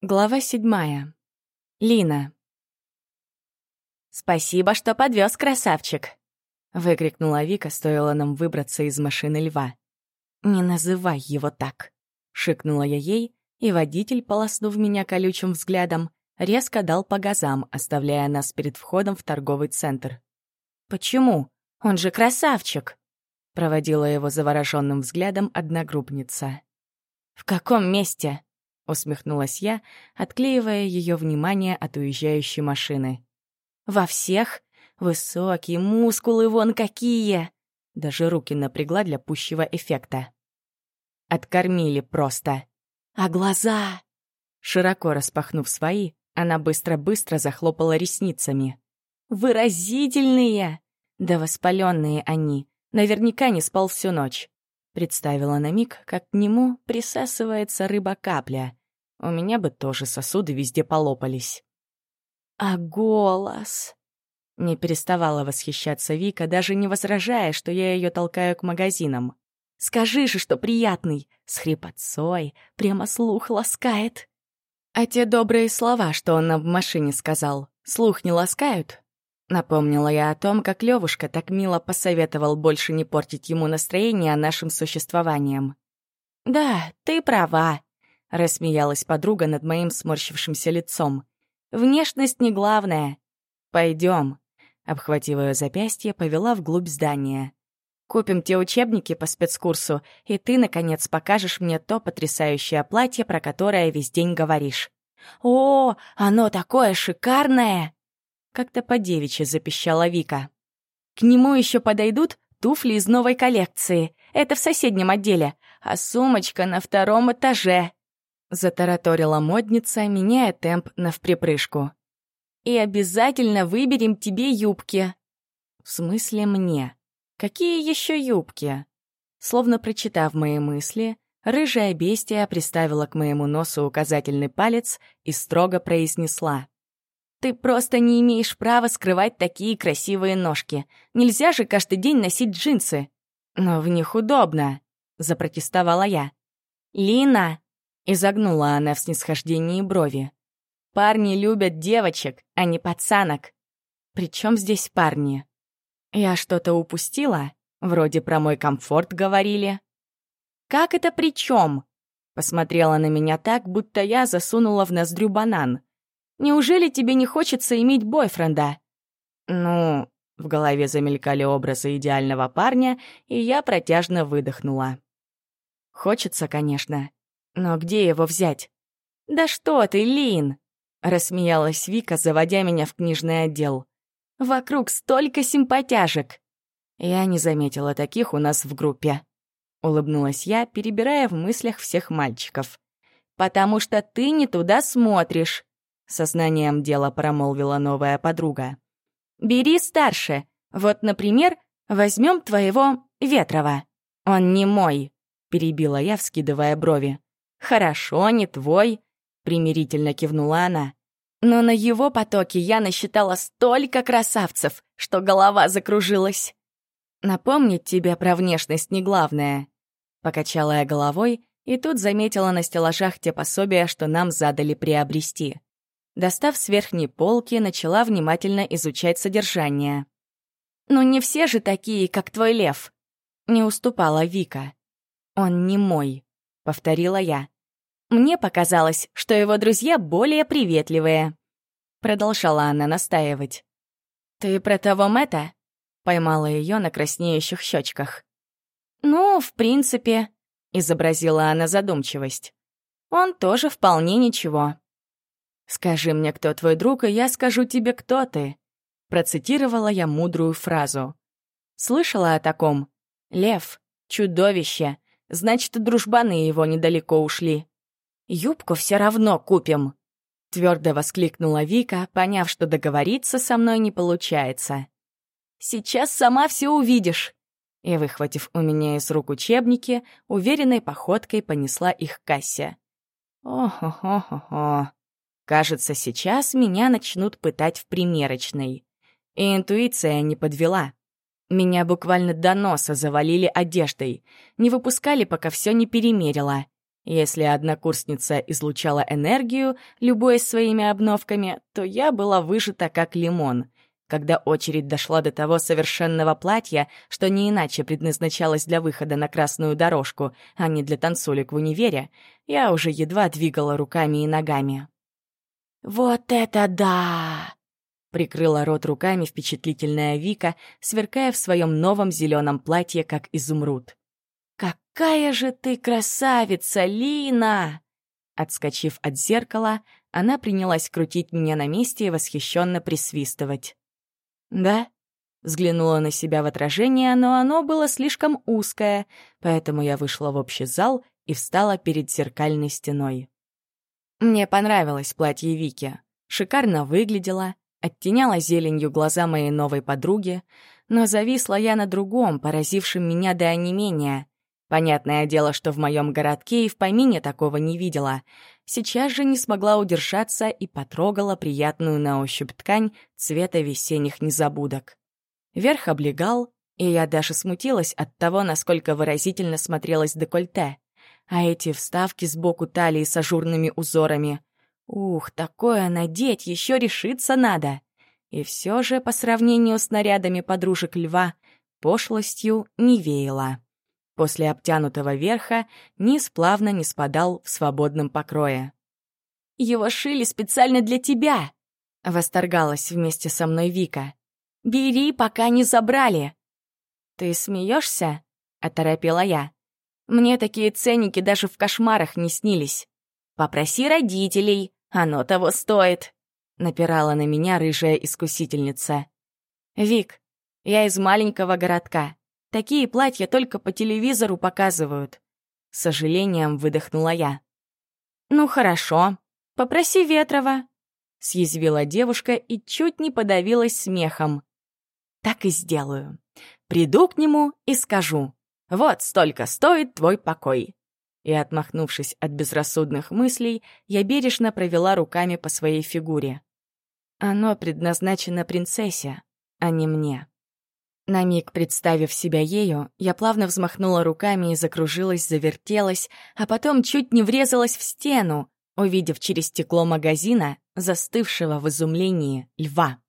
Глава седьмая. Лина. «Спасибо, что подвез, красавчик!» — выкрикнула Вика, стоило нам выбраться из машины льва. «Не называй его так!» — шикнула я ей, и водитель, полоснув меня колючим взглядом, резко дал по газам, оставляя нас перед входом в торговый центр. «Почему? Он же красавчик!» — проводила его завороженным взглядом одногруппница. «В каком месте?» Усмехнулась я, отклеивая ее внимание от уезжающей машины. «Во всех? Высокие, мускулы вон какие!» Даже руки напрягла для пущего эффекта. Откормили просто. «А глаза?» Широко распахнув свои, она быстро-быстро захлопала ресницами. «Выразительные!» Да воспаленные они. Наверняка не спал всю ночь. Представила на миг, как к нему присасывается рыба-капля. У меня бы тоже сосуды везде полопались. А голос? Не переставала восхищаться Вика, даже не возражая, что я ее толкаю к магазинам. «Скажи же, что приятный!» С хрипотцой, прямо слух ласкает. А те добрые слова, что он нам в машине сказал, слух не ласкают? Напомнила я о том, как Левушка так мило посоветовал больше не портить ему настроение нашим существованием. «Да, ты права», — рассмеялась подруга над моим сморщившимся лицом. «Внешность не главное. Пойдем. Обхватив ее запястье, повела вглубь здания. «Купим те учебники по спецкурсу, и ты, наконец, покажешь мне то потрясающее платье, про которое весь день говоришь». «О, оно такое шикарное!» Как-то по-девичьи запищала Вика. «К нему еще подойдут туфли из новой коллекции. Это в соседнем отделе, а сумочка на втором этаже». Затараторила модница, меняя темп на вприпрыжку. «И обязательно выберем тебе юбки». «В смысле мне? Какие еще юбки?» Словно прочитав мои мысли, рыжая бестия приставила к моему носу указательный палец и строго произнесла. «Ты просто не имеешь права скрывать такие красивые ножки. Нельзя же каждый день носить джинсы». «Но в них удобно», — запротестовала я. «Лина, Изогнула она в снисхождении брови. «Парни любят девочек, а не пацанок». «При чем здесь парни?» «Я что-то упустила? Вроде про мой комфорт говорили». «Как это при чем?» Посмотрела на меня так, будто я засунула в ноздрю банан. «Неужели тебе не хочется иметь бойфренда?» «Ну...» В голове замелькали образы идеального парня, и я протяжно выдохнула. «Хочется, конечно. Но где его взять? «Да что ты, Лин!» — рассмеялась Вика, заводя меня в книжный отдел. «Вокруг столько симпатяжек!» Я не заметила таких у нас в группе. Улыбнулась я, перебирая в мыслях всех мальчиков. «Потому что ты не туда смотришь», — сознанием дела промолвила новая подруга. «Бери старше. Вот, например, возьмем твоего Ветрова. Он не мой», — перебила я, вскидывая брови. «Хорошо, не твой», — примирительно кивнула она. «Но на его потоке я насчитала столько красавцев, что голова закружилась». «Напомнить тебе про внешность не главное», — покачала я головой и тут заметила на стеллажах те пособия, что нам задали приобрести. Достав с верхней полки, начала внимательно изучать содержание. «Ну не все же такие, как твой лев», — не уступала Вика. «Он не мой», повторила я. Мне показалось, что его друзья более приветливые. Продолжала она настаивать. «Ты про того Мэтта?» Поймала ее на краснеющих щечках. «Ну, в принципе», — изобразила она задумчивость. «Он тоже вполне ничего». «Скажи мне, кто твой друг, и я скажу тебе, кто ты», — процитировала я мудрую фразу. «Слышала о таком? Лев, чудовище, Значит, дружбаны его недалеко ушли. Юбку все равно купим. Твердо воскликнула Вика, поняв, что договориться со мной не получается. «Сейчас сама все увидишь!» И, выхватив у меня из рук учебники, уверенной походкой понесла их к кассе. О-хо-хо-хо-хо. Кажется, сейчас меня начнут пытать в примерочной. И интуиция не подвела. Меня буквально до носа завалили одеждой, не выпускали, пока все не перемерила. Если однокурсница излучала энергию, любой своими обновками, то я была выжата как лимон. Когда очередь дошла до того совершенного платья, что не иначе предназначалось для выхода на красную дорожку, а не для танцулек в универе, я уже едва двигала руками и ногами. «Вот это да!» Прикрыла рот руками впечатлительная Вика, сверкая в своем новом зеленом платье, как изумруд. «Какая же ты красавица, Лина!» Отскочив от зеркала, она принялась крутить меня на месте и восхищенно присвистывать. «Да?» Взглянула на себя в отражение, но оно было слишком узкое, поэтому я вышла в общий зал и встала перед зеркальной стеной. Мне понравилось платье Вики. Шикарно выглядело, оттеняла зеленью глаза моей новой подруги, но зависла я на другом, поразившем меня до онемения. Понятное дело, что в моем городке и в помине такого не видела. Сейчас же не смогла удержаться и потрогала приятную на ощупь ткань цвета весенних незабудок. Верх облегал, и я даже смутилась от того, насколько выразительно смотрелась декольте. А эти вставки сбоку талии с ажурными узорами. Ух, такое надеть еще решиться надо. И все же, по сравнению с нарядами подружек льва, пошлостью не веяло. После обтянутого верха низ плавно не спадал в свободном покрое. «Его шили специально для тебя!» — восторгалась вместе со мной Вика. «Бери, пока не забрали!» «Ты смеешься?» — оторопела я. «Мне такие ценники даже в кошмарах не снились. Попроси родителей, оно того стоит!» — напирала на меня рыжая искусительница. «Вик, я из маленького городка. Такие платья только по телевизору показывают. С сожалением выдохнула я. «Ну хорошо, попроси Ветрова», — съязвила девушка и чуть не подавилась смехом. «Так и сделаю. Приду к нему и скажу. Вот столько стоит твой покой». И, отмахнувшись от безрассудных мыслей, я бережно провела руками по своей фигуре. Оно предназначено принцессе, а не мне. На миг представив себя ею, я плавно взмахнула руками и закружилась, завертелась, а потом чуть не врезалась в стену, увидев через стекло магазина застывшего в изумлении льва.